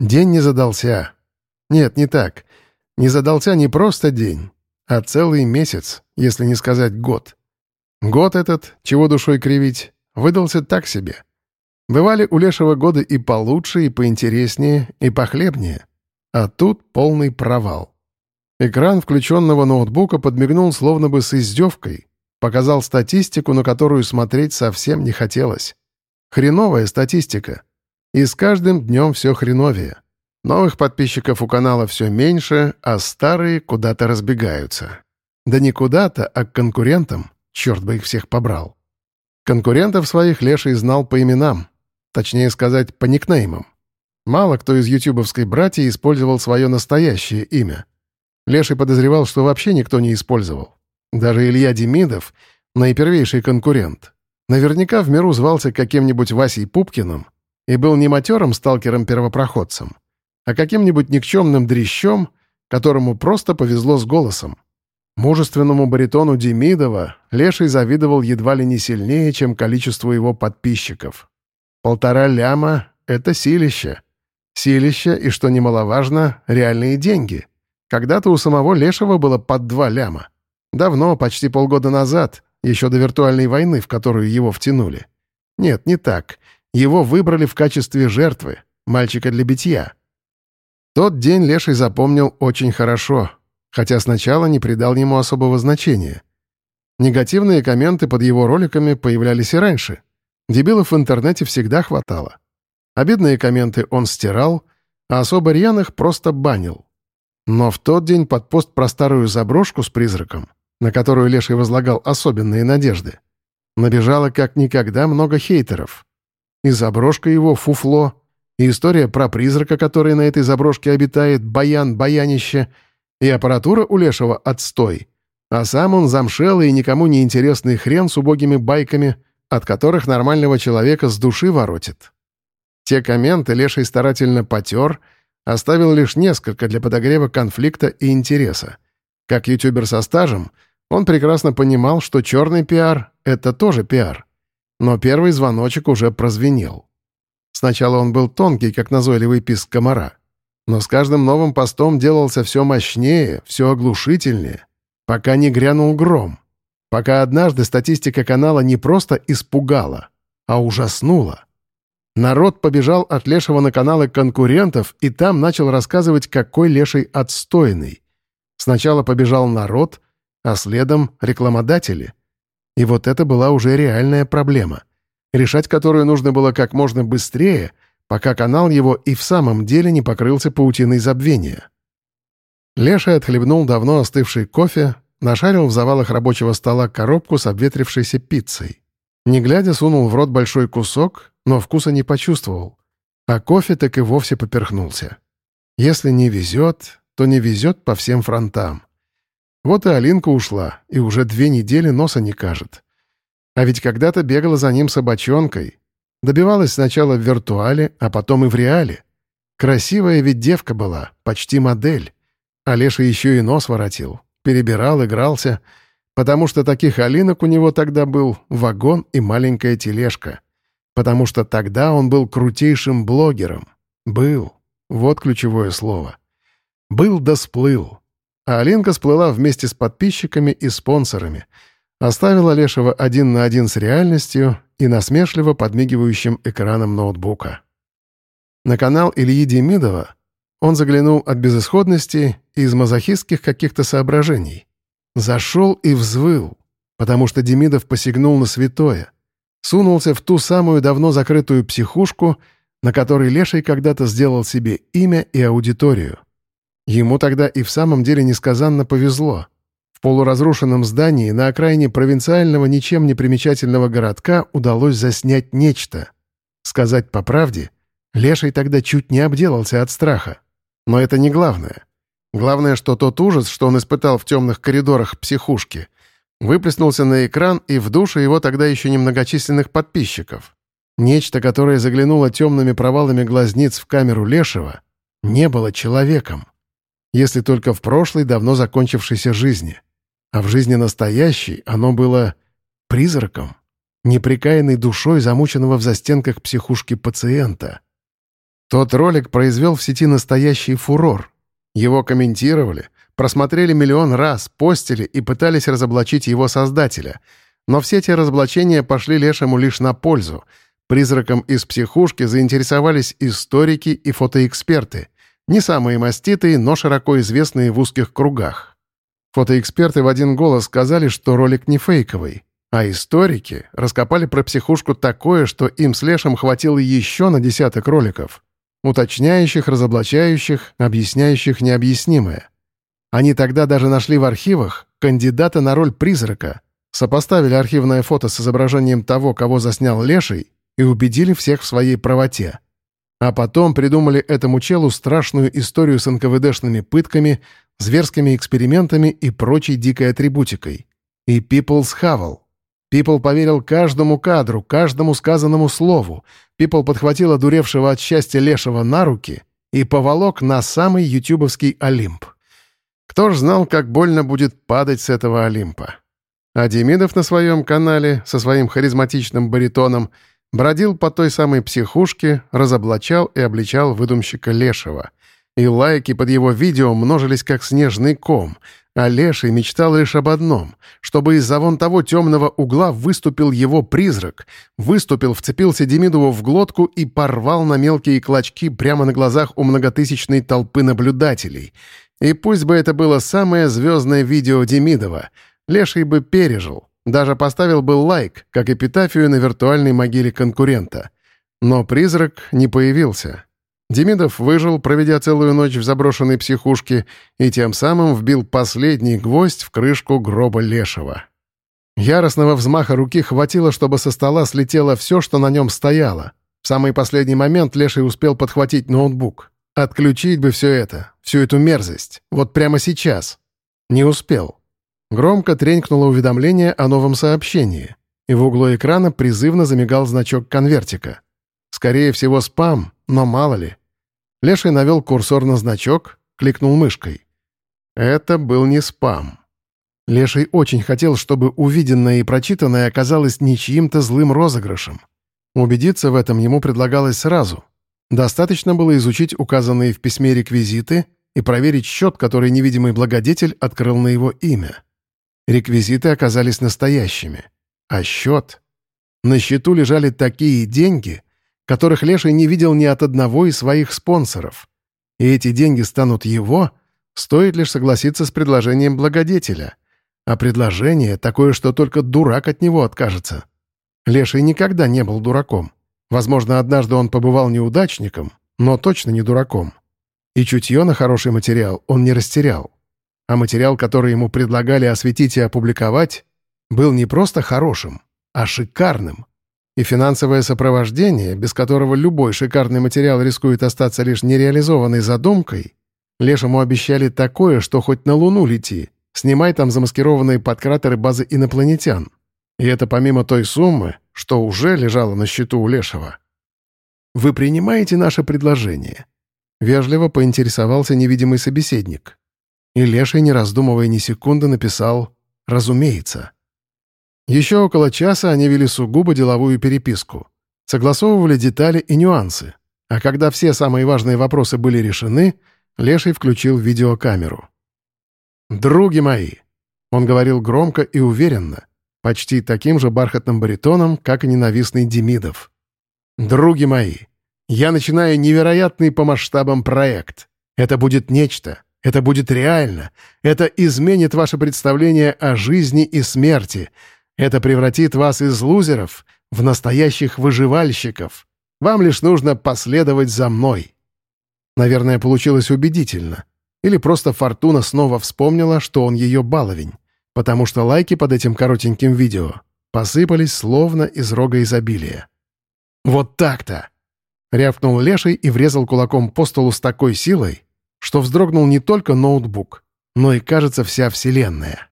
День не задался. Нет, не так. Не задался не просто день, а целый месяц, если не сказать год. Год этот, чего душой кривить, выдался так себе. Бывали у Лешего годы и получше, и поинтереснее, и похлебнее. А тут полный провал. Экран включенного ноутбука подмигнул словно бы с издевкой, показал статистику, на которую смотреть совсем не хотелось. Хреновая статистика. И с каждым днем все хреновее. Новых подписчиков у канала все меньше, а старые куда-то разбегаются. Да не куда-то, а к конкурентам. Черт бы их всех побрал. Конкурентов своих Леший знал по именам. Точнее сказать, по никнеймам. Мало кто из ютубовской братьи использовал свое настоящее имя. Леший подозревал, что вообще никто не использовал. Даже Илья Демидов, наипервейший конкурент, наверняка в миру звался каким-нибудь Васей Пупкиным и был не матерым сталкером-первопроходцем, а каким-нибудь никчемным дрищом, которому просто повезло с голосом. Мужественному баритону Демидова Леший завидовал едва ли не сильнее, чем количеству его подписчиков. Полтора ляма — это силище. Силище и, что немаловажно, реальные деньги. Когда-то у самого Лешего было под два ляма. Давно, почти полгода назад, еще до виртуальной войны, в которую его втянули. Нет, не так. Его выбрали в качестве жертвы, мальчика для битья. Тот день Леший запомнил очень хорошо, хотя сначала не придал ему особого значения. Негативные комменты под его роликами появлялись и раньше. Дебилов в интернете всегда хватало. Обидные комменты он стирал, а особо рьяных просто банил. Но в тот день под пост про старую заброшку с призраком, на которую Леший возлагал особенные надежды, набежало как никогда много хейтеров. И заброшка его фуфло, и история про призрака, который на этой заброшке обитает, баян-баянище, и аппаратура у Лешего отстой. А сам он замшелый и никому не интересный хрен с убогими байками, от которых нормального человека с души воротит. Те комменты Леший старательно потер, оставил лишь несколько для подогрева конфликта и интереса. Как ютубер со стажем, он прекрасно понимал, что черный пиар — это тоже пиар. Но первый звоночек уже прозвенел. Сначала он был тонкий, как назойливый писк комара. Но с каждым новым постом делался все мощнее, все оглушительнее, пока не грянул гром. Пока однажды статистика канала не просто испугала, а ужаснула. Народ побежал от Лешего на каналы конкурентов и там начал рассказывать, какой Леший отстойный. Сначала побежал народ, а следом рекламодатели. И вот это была уже реальная проблема, решать которую нужно было как можно быстрее, пока канал его и в самом деле не покрылся паутиной забвения. Леша отхлебнул давно остывший кофе, нашарил в завалах рабочего стола коробку с обветрившейся пиццей. Не глядя, сунул в рот большой кусок, но вкуса не почувствовал. А кофе так и вовсе поперхнулся. Если не везет, то не везет по всем фронтам. Вот и Алинка ушла, и уже две недели носа не кажет. А ведь когда-то бегала за ним собачонкой. Добивалась сначала в виртуале, а потом и в реале. Красивая ведь девка была, почти модель. А Леша еще и нос воротил. Перебирал, игрался. Потому что таких Алинок у него тогда был вагон и маленькая тележка. Потому что тогда он был крутейшим блогером. Был. Вот ключевое слово. Был да сплыл. А Алинка сплыла вместе с подписчиками и спонсорами. Оставила Лешего один на один с реальностью и насмешливо подмигивающим экраном ноутбука. На канал Ильи Демидова он заглянул от безысходности и из мазохистских каких-то соображений. Зашел и взвыл, потому что Демидов посягнул на святое. Сунулся в ту самую давно закрытую психушку, на которой Леший когда-то сделал себе имя и аудиторию. Ему тогда и в самом деле несказанно повезло. В полуразрушенном здании на окраине провинциального ничем не примечательного городка удалось заснять нечто. Сказать по правде, Леший тогда чуть не обделался от страха. Но это не главное. Главное, что тот ужас, что он испытал в темных коридорах психушки, выплеснулся на экран и в душе его тогда еще немногочисленных подписчиков. Нечто, которое заглянуло темными провалами глазниц в камеру Лешего, не было человеком если только в прошлой, давно закончившейся жизни. А в жизни настоящей оно было призраком, неприкаянной душой замученного в застенках психушки пациента. Тот ролик произвел в сети настоящий фурор. Его комментировали, просмотрели миллион раз, постили и пытались разоблачить его создателя. Но все эти разоблачения пошли Лешему лишь на пользу. Призраком из психушки заинтересовались историки и фотоэксперты. Не самые маститые, но широко известные в узких кругах. Фотоэксперты в один голос сказали, что ролик не фейковый. А историки раскопали про психушку такое, что им с Лешем хватило еще на десяток роликов. Уточняющих, разоблачающих, объясняющих необъяснимое. Они тогда даже нашли в архивах кандидата на роль призрака, сопоставили архивное фото с изображением того, кого заснял Леший, и убедили всех в своей правоте. А потом придумали этому челу страшную историю с НКВДшными пытками, зверскими экспериментами и прочей дикой атрибутикой. И People схавал. Пипл поверил каждому кадру, каждому сказанному слову. Пипл подхватил одуревшего от счастья Лешего на руки и поволок на самый ютубовский Олимп. Кто ж знал, как больно будет падать с этого Олимпа? А Демидов на своем канале со своим харизматичным баритоном бродил по той самой психушке, разоблачал и обличал выдумщика Лешего. И лайки под его видео множились как снежный ком, а Леший мечтал лишь об одном — чтобы из-за вон того темного угла выступил его призрак, выступил, вцепился Демидову в глотку и порвал на мелкие клочки прямо на глазах у многотысячной толпы наблюдателей. И пусть бы это было самое звездное видео Демидова, Леший бы пережил, даже поставил бы лайк, как эпитафию на виртуальной могиле конкурента. Но призрак не появился. Демидов выжил, проведя целую ночь в заброшенной психушке, и тем самым вбил последний гвоздь в крышку гроба Лешего. Яростного взмаха руки хватило, чтобы со стола слетело все, что на нем стояло. В самый последний момент Леший успел подхватить ноутбук. Отключить бы все это, всю эту мерзость. Вот прямо сейчас. Не успел. Громко тренькнуло уведомление о новом сообщении, и в углу экрана призывно замигал значок конвертика. Скорее всего, спам, но мало ли. Леший навел курсор на значок, кликнул мышкой. Это был не спам. Леший очень хотел, чтобы увиденное и прочитанное оказалось не чьим-то злым розыгрышем. Убедиться в этом ему предлагалось сразу. Достаточно было изучить указанные в письме реквизиты и проверить счет, который невидимый благодетель открыл на его имя. Реквизиты оказались настоящими. А счет? На счету лежали такие деньги, которых Леший не видел ни от одного из своих спонсоров. И эти деньги станут его, стоит лишь согласиться с предложением благодетеля. А предложение такое, что только дурак от него откажется. Леший никогда не был дураком. Возможно, однажды он побывал неудачником, но точно не дураком. И чутье на хороший материал он не растерял. А материал, который ему предлагали осветить и опубликовать, был не просто хорошим, а шикарным. И финансовое сопровождение, без которого любой шикарный материал рискует остаться лишь нереализованной задумкой, Лешему обещали такое, что хоть на Луну лети, снимай там замаскированные под кратеры базы инопланетян. И это помимо той суммы, что уже лежала на счету у Лешего. «Вы принимаете наше предложение?» Вежливо поинтересовался невидимый собеседник. И Леший, не раздумывая ни секунды, написал «разумеется». Еще около часа они вели сугубо деловую переписку. Согласовывали детали и нюансы. А когда все самые важные вопросы были решены, Леший включил видеокамеру. «Други мои!» Он говорил громко и уверенно, почти таким же бархатным баритоном, как и ненавистный Демидов. «Други мои, я начинаю невероятный по масштабам проект. Это будет нечто. Это будет реально. Это изменит ваше представление о жизни и смерти. Это превратит вас из лузеров в настоящих выживальщиков. Вам лишь нужно последовать за мной». Наверное, получилось убедительно. Или просто Фортуна снова вспомнила, что он ее баловень, потому что лайки под этим коротеньким видео посыпались словно из рога изобилия. «Вот так-то!» — рявкнул Леший и врезал кулаком по столу с такой силой, что вздрогнул не только ноутбук, но и, кажется, вся Вселенная.